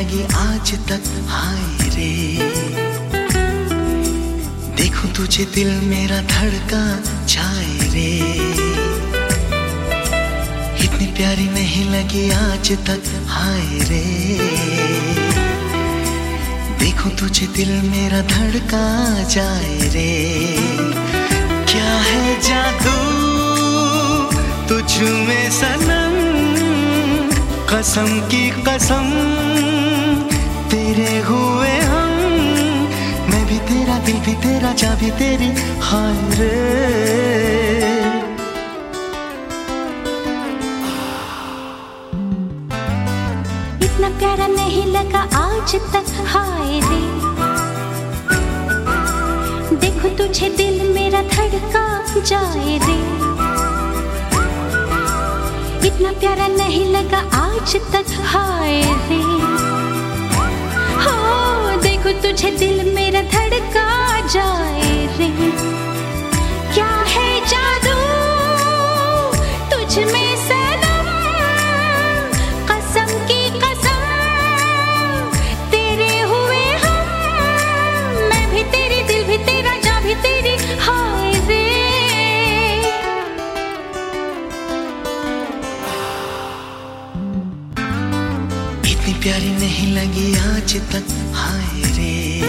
लगी आज तक, हाय रे। देखो तुझे दिल मेरा धड़का जाए रे। इतनी प्यारी नहीं लगी आज तक, हाय रे। देखो तुझे दिल मेरा धड़का जाए रे। क्या है जादू तुझ में सनम? कसम की कसम तेरे हुए हम। मैं भी तेरा दिल भी तेरा जा भी तेरी हाय रे। इतना प्यारा नहीं लगा आज तक, हाय रे। देखो तुझे दिल मेरा धड़का जाए रे। इतना प्यारा नहीं लगा आज तक प्यारी नहीं लगी आज तक हाय रे।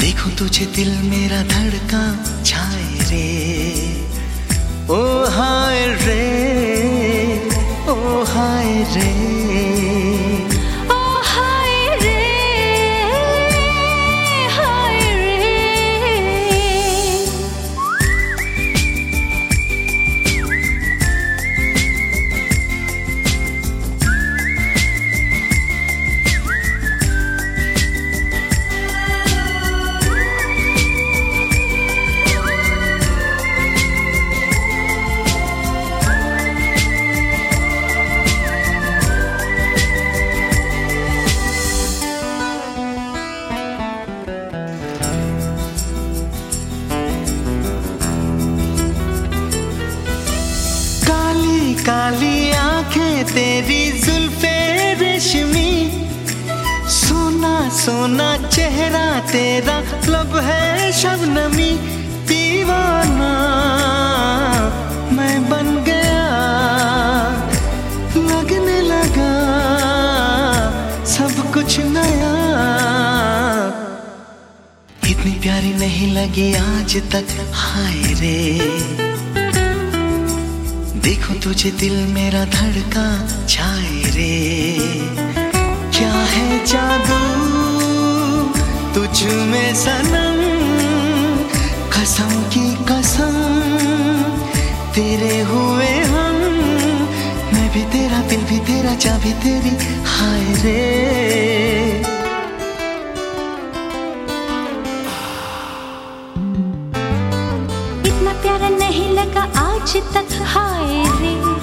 देखो तुझे दिल मेरा धड़का तेरी जुल्फे रेशमी। सोना सोना चेहरा तेरा, लब है शबनमी। दीवाना, मैं बन गया। लगने लगा, सब कुछ नया। इतनी प्यारी नहीं लगी आज तक, हाय रे। देखो तुझे दिल मेरा धड़का छाए रे। क्या है जादू? तुझ में सनम, कसम की कसम। तेरे हुए हम, मैं भी तेरा दिल भी तेरा जा भी तेरी हाय रे। इतना प्यारा नहीं लगा आज तक हाय रे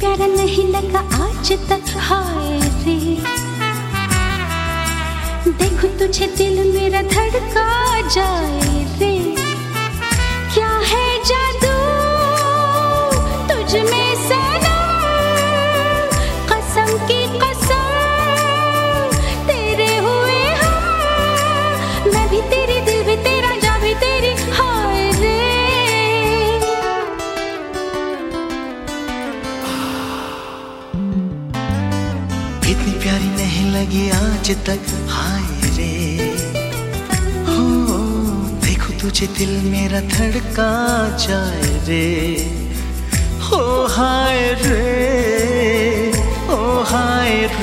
प्यारा नहीं लगा आज तक हाय रे। देखो तुझे दिल मेरा धड़का जाए तुझे दिल मेरा धड़का जाए रे। हो हाय रे ओ हाय रे